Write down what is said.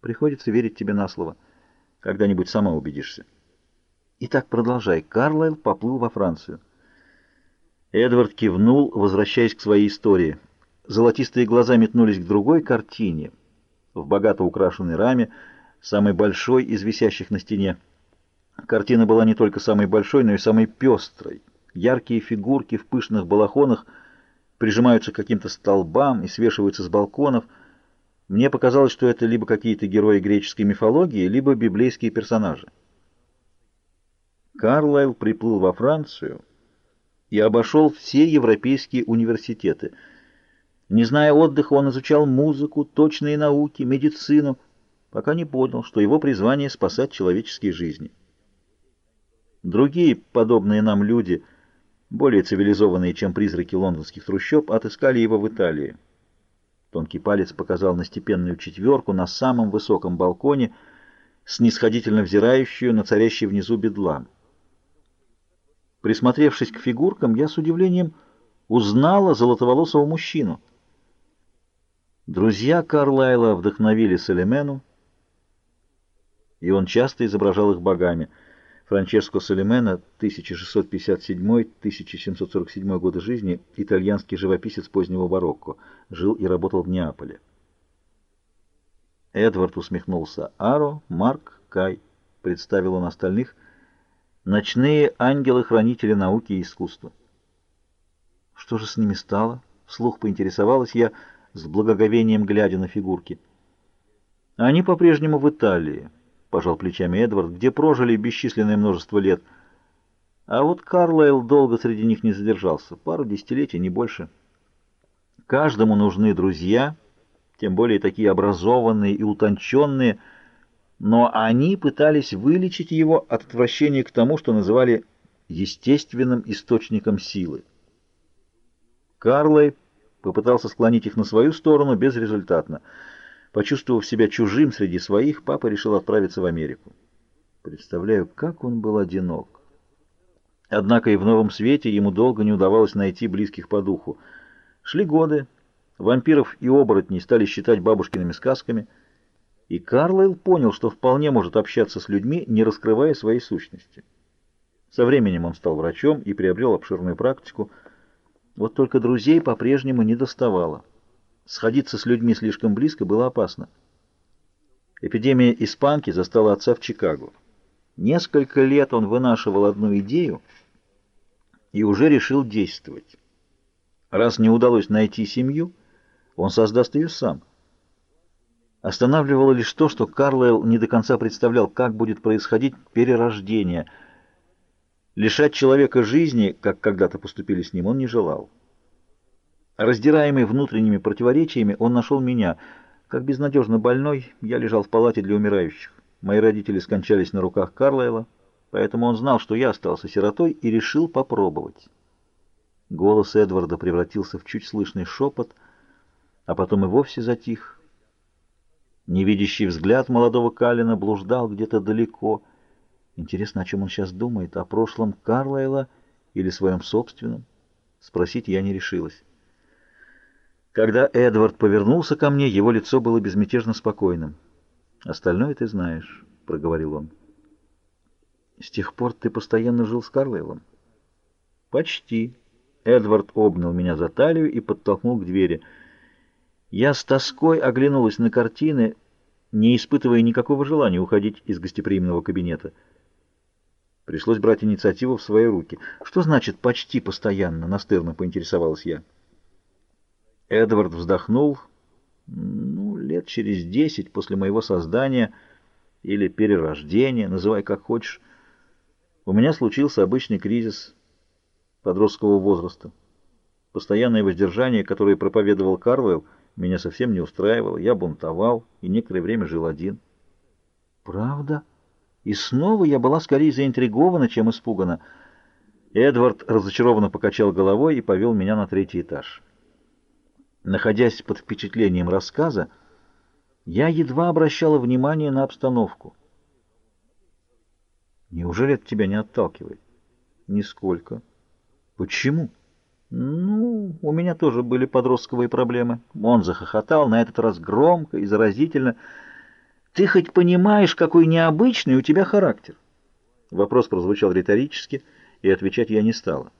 Приходится верить тебе на слово. Когда-нибудь сама убедишься. Итак, продолжай. Карлайл поплыл во Францию. Эдвард кивнул, возвращаясь к своей истории. Золотистые глаза метнулись к другой картине, в богато украшенной раме, самой большой из висящих на стене. Картина была не только самой большой, но и самой пестрой. Яркие фигурки в пышных балахонах прижимаются к каким-то столбам и свешиваются с балконов. Мне показалось, что это либо какие-то герои греческой мифологии, либо библейские персонажи. Карлайл приплыл во Францию и обошел все европейские университеты. Не зная отдыха, он изучал музыку, точные науки, медицину, пока не понял, что его призвание — спасать человеческие жизни. Другие, подобные нам люди, более цивилизованные, чем призраки лондонских трущоб, отыскали его в Италии. Тонкий палец показал на степенную четверку на самом высоком балконе, снисходительно взирающую на царящий внизу бедлам. Присмотревшись к фигуркам, я с удивлением узнала золотоволосого мужчину. Друзья Карлайла вдохновили Салемену, и он часто изображал их богами — Франческо Салимена, 1657-1747 годы жизни, итальянский живописец позднего барокко, жил и работал в Неаполе. Эдвард усмехнулся. Аро, Марк, Кай, представил он остальных, ночные ангелы-хранители науки и искусства. Что же с ними стало? Вслух поинтересовалась я, с благоговением глядя на фигурки. Они по-прежнему в Италии. — пожал плечами Эдвард, — где прожили бесчисленное множество лет. А вот Карлайл долго среди них не задержался, пару десятилетий, не больше. Каждому нужны друзья, тем более такие образованные и утонченные, но они пытались вылечить его от отвращения к тому, что называли естественным источником силы. Карлай попытался склонить их на свою сторону безрезультатно — Почувствовав себя чужим среди своих, папа решил отправиться в Америку. Представляю, как он был одинок. Однако и в новом свете ему долго не удавалось найти близких по духу. Шли годы, вампиров и оборотней стали считать бабушкиными сказками, и Карлайл понял, что вполне может общаться с людьми, не раскрывая своей сущности. Со временем он стал врачом и приобрел обширную практику. Вот только друзей по-прежнему не доставало. Сходиться с людьми слишком близко было опасно. Эпидемия испанки застала отца в Чикаго. Несколько лет он вынашивал одну идею и уже решил действовать. Раз не удалось найти семью, он создаст ее сам. Останавливало лишь то, что Карлайл не до конца представлял, как будет происходить перерождение. Лишать человека жизни, как когда-то поступили с ним, он не желал. Раздираемый внутренними противоречиями, он нашел меня. Как безнадежно больной, я лежал в палате для умирающих. Мои родители скончались на руках Карлайла, поэтому он знал, что я остался сиротой, и решил попробовать. Голос Эдварда превратился в чуть слышный шепот, а потом и вовсе затих. Невидящий взгляд молодого Калина блуждал где-то далеко. Интересно, о чем он сейчас думает, о прошлом Карлайла или своем собственном? Спросить я не решилась. Когда Эдвард повернулся ко мне, его лицо было безмятежно спокойным. «Остальное ты знаешь», — проговорил он. «С тех пор ты постоянно жил с Карлайлом?» «Почти». Эдвард обнял меня за талию и подтолкнул к двери. Я с тоской оглянулась на картины, не испытывая никакого желания уходить из гостеприимного кабинета. Пришлось брать инициативу в свои руки. «Что значит «почти постоянно»?» — настырно поинтересовалась я. Эдвард вздохнул. Ну, лет через десять после моего создания или перерождения, называй как хочешь, у меня случился обычный кризис подросткового возраста. Постоянное воздержание, которое проповедовал Карлайл, меня совсем не устраивало. Я бунтовал и некоторое время жил один. Правда? И снова я была скорее заинтригована, чем испугана. Эдвард разочарованно покачал головой и повел меня на третий этаж. Находясь под впечатлением рассказа, я едва обращала внимание на обстановку. Неужели это тебя не отталкивает? Нисколько. Почему? Ну, у меня тоже были подростковые проблемы. Он захохотал, на этот раз громко и заразительно. Ты хоть понимаешь, какой необычный у тебя характер? Вопрос прозвучал риторически, и отвечать я не стала.